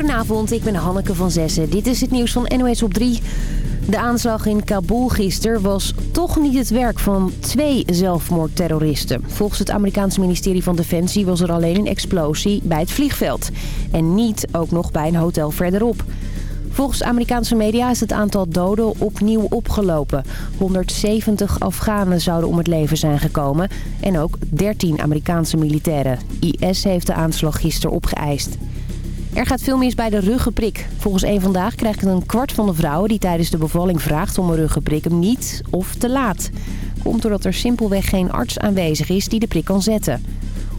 Goedenavond, ik ben Hanneke van Zessen. Dit is het nieuws van NOS op 3. De aanslag in Kabul gisteren was toch niet het werk van twee zelfmoordterroristen. Volgens het Amerikaanse ministerie van Defensie was er alleen een explosie bij het vliegveld. En niet ook nog bij een hotel verderop. Volgens Amerikaanse media is het aantal doden opnieuw opgelopen. 170 Afghanen zouden om het leven zijn gekomen en ook 13 Amerikaanse militairen. IS heeft de aanslag gisteren opgeëist. Er gaat veel mis bij de ruggenprik. Volgens één Vandaag krijgt een kwart van de vrouwen die tijdens de bevalling vraagt om een ruggenprik hem niet of te laat. Komt doordat er simpelweg geen arts aanwezig is die de prik kan zetten.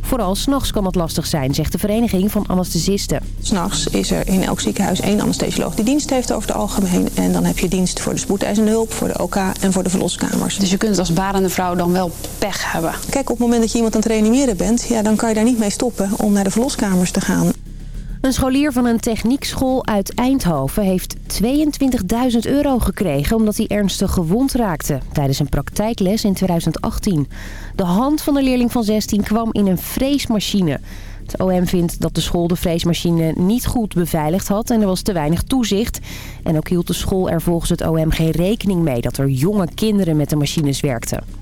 Vooral s'nachts kan het lastig zijn, zegt de Vereniging van Anesthesisten. S'nachts is er in elk ziekenhuis één anesthesioloog die dienst heeft over het algemeen. En dan heb je dienst voor de spoedeisende hulp, voor de OK en voor de verloskamers. Dus je kunt als barende vrouw dan wel pech hebben? Kijk, op het moment dat je iemand aan het reanimeren bent... Ja, dan kan je daar niet mee stoppen om naar de verloskamers te gaan. Een scholier van een techniekschool uit Eindhoven heeft 22.000 euro gekregen... omdat hij ernstig gewond raakte tijdens een praktijkles in 2018. De hand van de leerling van 16 kwam in een freesmachine. Het OM vindt dat de school de freesmachine niet goed beveiligd had... en er was te weinig toezicht. En ook hield de school er volgens het OM geen rekening mee... dat er jonge kinderen met de machines werkten.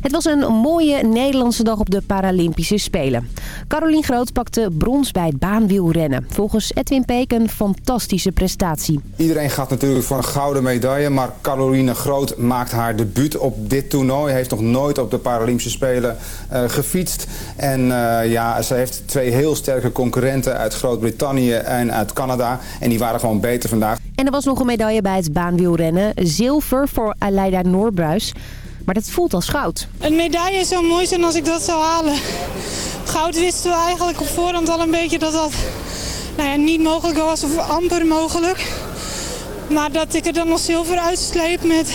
Het was een mooie Nederlandse dag op de Paralympische Spelen. Carolien Groot pakte brons bij het baanwielrennen. Volgens Edwin Peek een fantastische prestatie. Iedereen gaat natuurlijk voor een gouden medaille, maar Caroline Groot maakt haar debuut op dit toernooi. Heeft nog nooit op de Paralympische Spelen uh, gefietst. En uh, ja, ze heeft twee heel sterke concurrenten uit Groot-Brittannië en uit Canada. En die waren gewoon beter vandaag. En er was nog een medaille bij het baanwielrennen. Zilver voor Aleida Noorbruis. Maar dat voelt als goud. Een medaille zou mooi zijn als ik dat zou halen. Goud wisten we eigenlijk op voorhand al een beetje dat dat nou ja, niet mogelijk was of amper mogelijk. Maar dat ik er dan nog zilver uitsleep met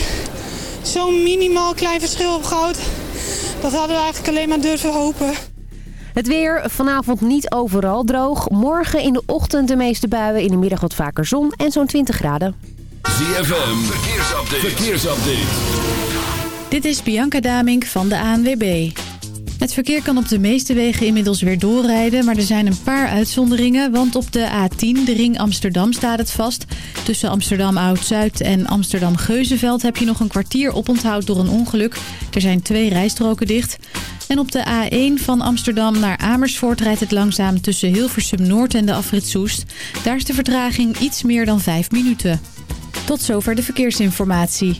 zo'n minimaal klein verschil op goud. Dat hadden we eigenlijk alleen maar durven hopen. Het weer vanavond niet overal droog. Morgen in de ochtend de meeste buien. In de middag wat vaker zon en zo'n 20 graden. ZFM, verkeersupdate. verkeersupdate. Dit is Bianca Damink van de ANWB. Het verkeer kan op de meeste wegen inmiddels weer doorrijden, maar er zijn een paar uitzonderingen. Want op de A10, de ring Amsterdam, staat het vast. Tussen Amsterdam Oud-Zuid en Amsterdam Geuzenveld heb je nog een kwartier oponthoud door een ongeluk. Er zijn twee rijstroken dicht. En op de A1 van Amsterdam naar Amersfoort rijdt het langzaam tussen Hilversum Noord en de afrit Soest. Daar is de vertraging iets meer dan 5 minuten. Tot zover de verkeersinformatie.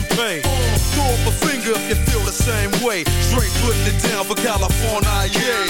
making pay. Throw up a finger if you feel the same way. Straight putting it down for California, yeah.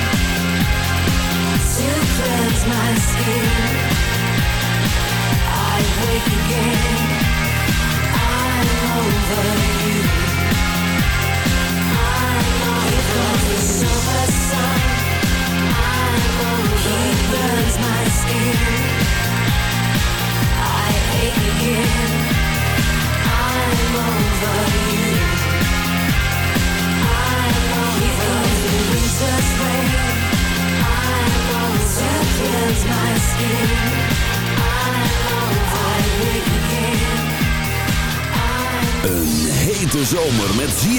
cleanse my skin. I wake again.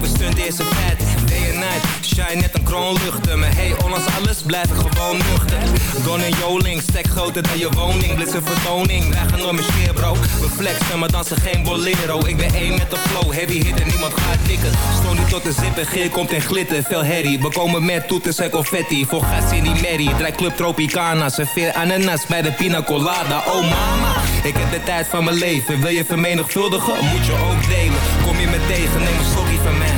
We stunt eerst een. Shine net een kroon luchten. Maar hey, ondanks alles blijf ik gewoon nuchter. Don en Joling, stek groter dan je woning. Blitz vertoning, wij gaan door mijn sfeer bro. We flexen, maar dansen geen bolero. Ik ben één met de flow, heavy hit en niemand gaat tikken. Stoon niet tot de zip en geer komt in glitter, veel herrie. We komen met toeters en confetti, voor gas in die merrie. Draai Club Tropicana, serveer ananas bij de pina colada. Oh mama, ik heb de tijd van mijn leven. Wil je vermenigvuldigen, moet je ook delen. Kom je me tegen, neem een slokje van mij.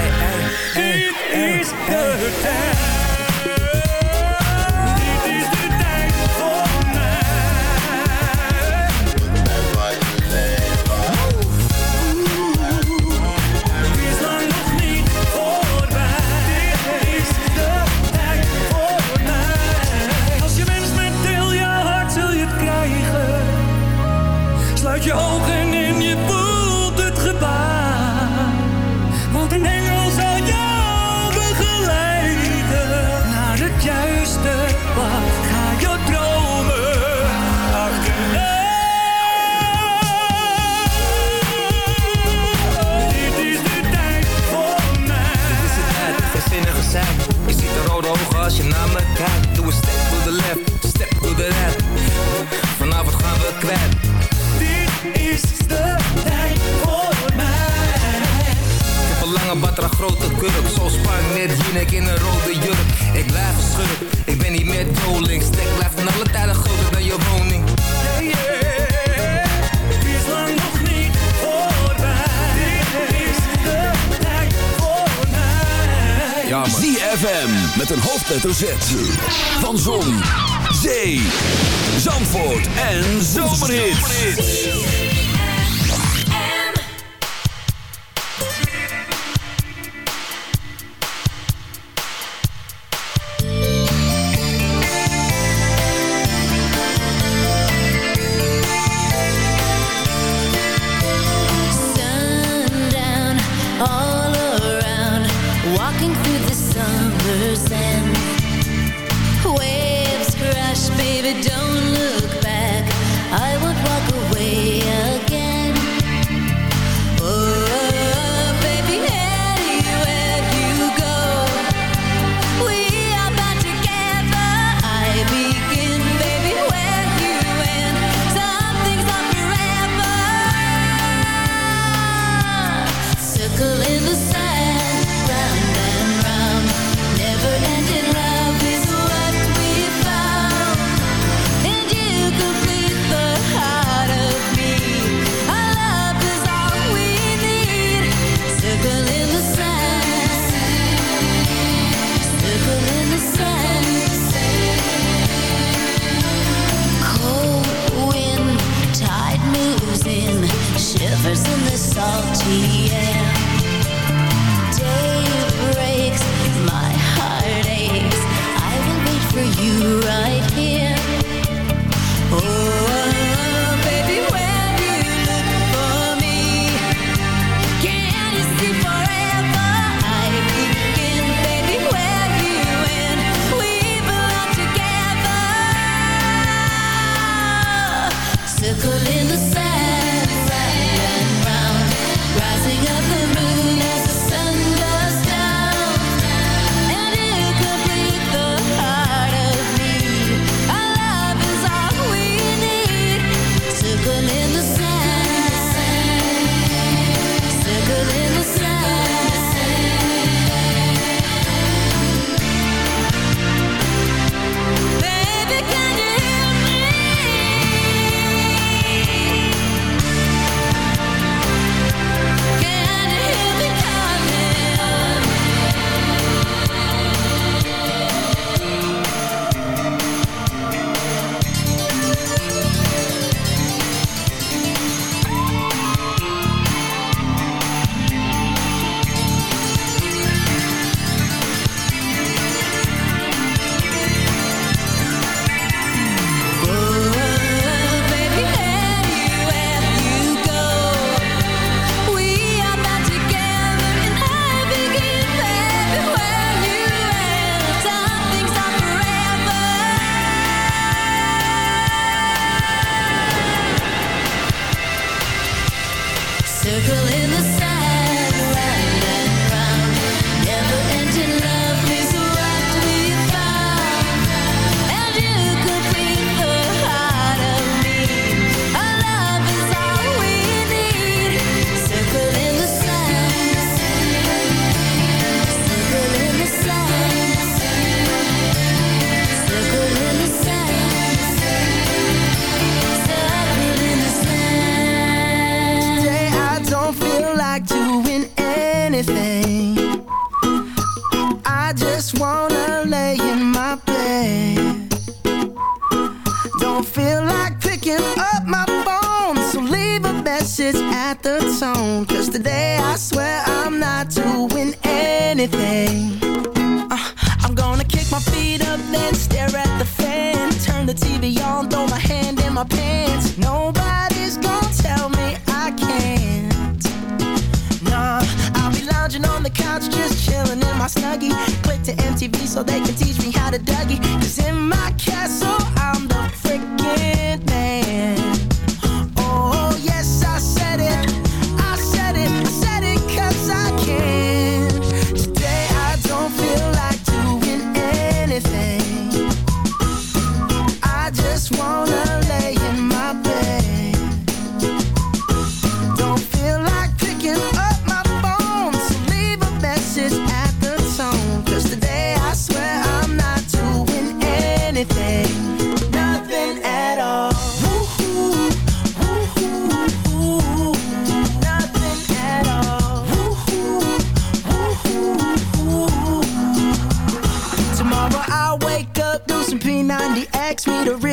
Sluit je ogen en je voelt het gebaar. Want een engel zal jou begeleiden naar het juiste pad. Ga je dromen achterna. Dit is de tijd voor mij. Dit is de tijd, geen zinnige zijn. Je ziet de rode ogen als je naar me kurk. Zo spank net Jinek in een rode jurk. Ik blijf een schurk, ik ben niet meer doling. Stek blijft van alle tijden groter dan je woning. Yeah, yeah. Het is lang nog niet voorbij. Dit is de tijd voor mij. Ja, man. ZFM met een hoofdletter Z. Van Zon, Zee, Zandvoort en Zomerhits.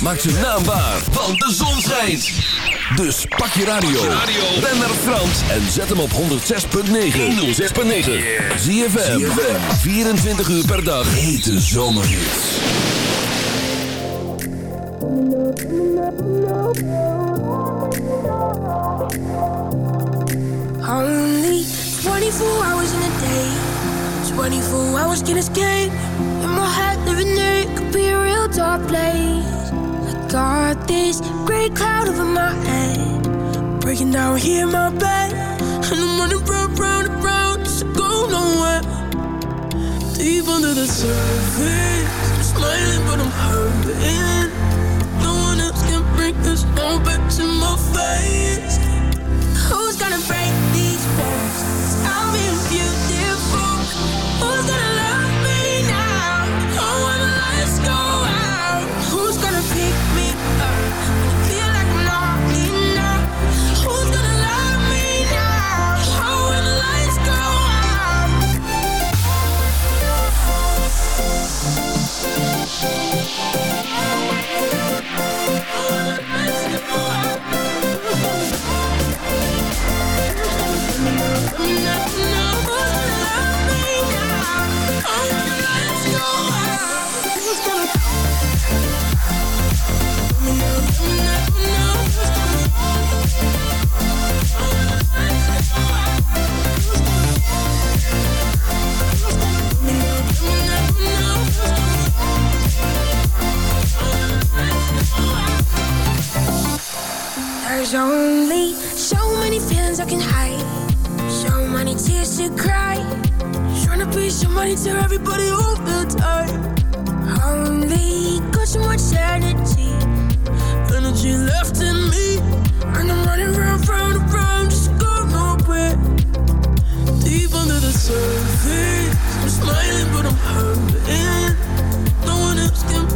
Maak ze naambaar, want de zon schijnt. Dus pak je radio. Ben naar Frans en zet hem op 106.9. 106.9. Zie je 24 uur per dag. Hete zomerhits. Only 24 hours in a day. 24 hours can escape. In my head, living there, it could be a real dark place. Got this great cloud over my head, breaking down here in my bed, and I'm running round, round, round just to go nowhere. Deep under the surface, I'm smiling but I'm hurting. No one else can bring this all back to my face. Who's gonna break these walls? I'll be a beauty. Eskimo, Eskimo. Emotions I can hide. So many tears to cry. Trying to be somebody to everybody all the time. Only got so much energy. Energy left in me. And I'm running round, round, around, just go nowhere. Deep under the surface. I'm smiling, but I'm hurting. No one else can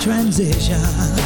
transition.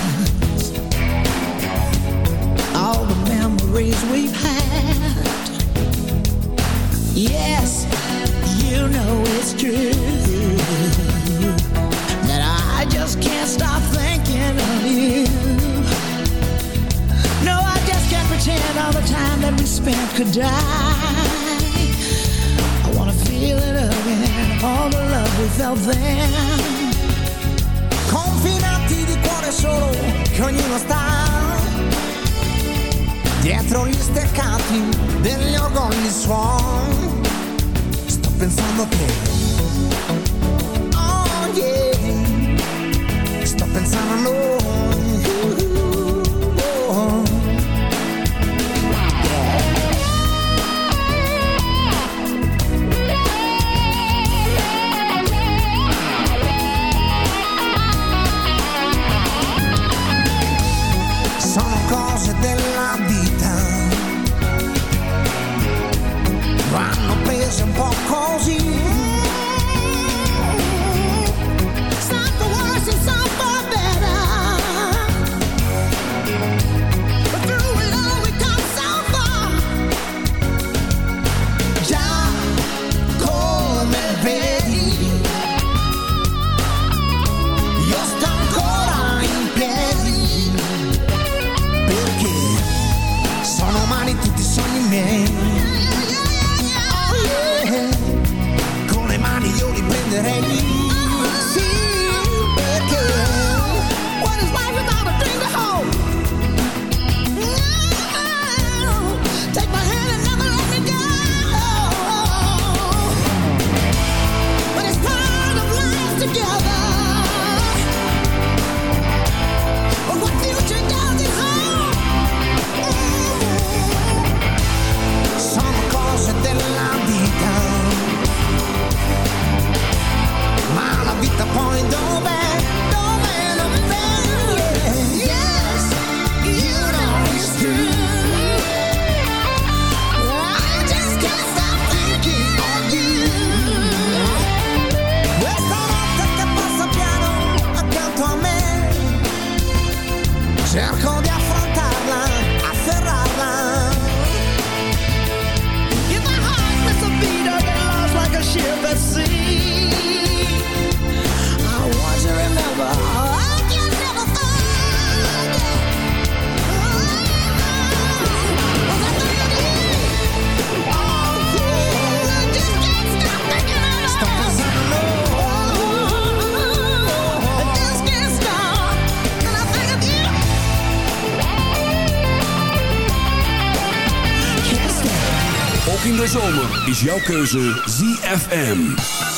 Is jouw keuze ZFM.